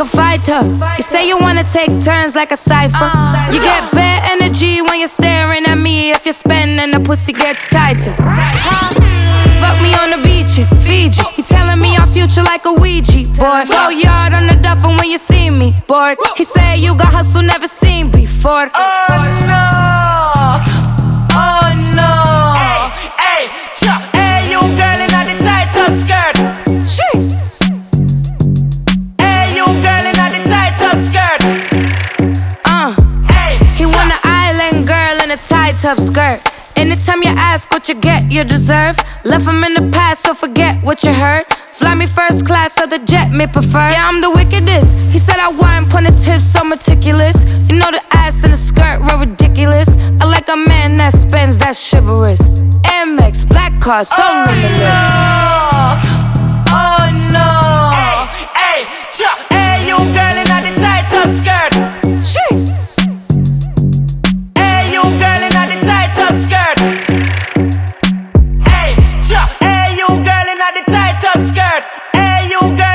a fighter. You say you wanna take turns like a cipher. You get bad energy when you're staring at me. If you're spending, the pussy gets tighter. Fuck me on the beach in Fiji. He telling me our future like a Ouija board. Go yard on the duffel when you see me bored. He said you got hustle never seen before. Oh no! Top skirt. Anytime you ask what you get, you deserve. Left him in the past, so forget what you heard. Fly me first class, so the jet may prefer. Yeah, I'm the wickedest. He said I wine pon the tips, so meticulous. You know the ass and the skirt were ridiculous. I like a man that spends, that's chivalrous. Amex, black car, so limitless. Oh, oh no! Hey, hey, Chuck, hey, you girl in the tight up skirt. up skirt. Hey, chuck. Hey, you girl in the tight up skirt. Hey, you girl.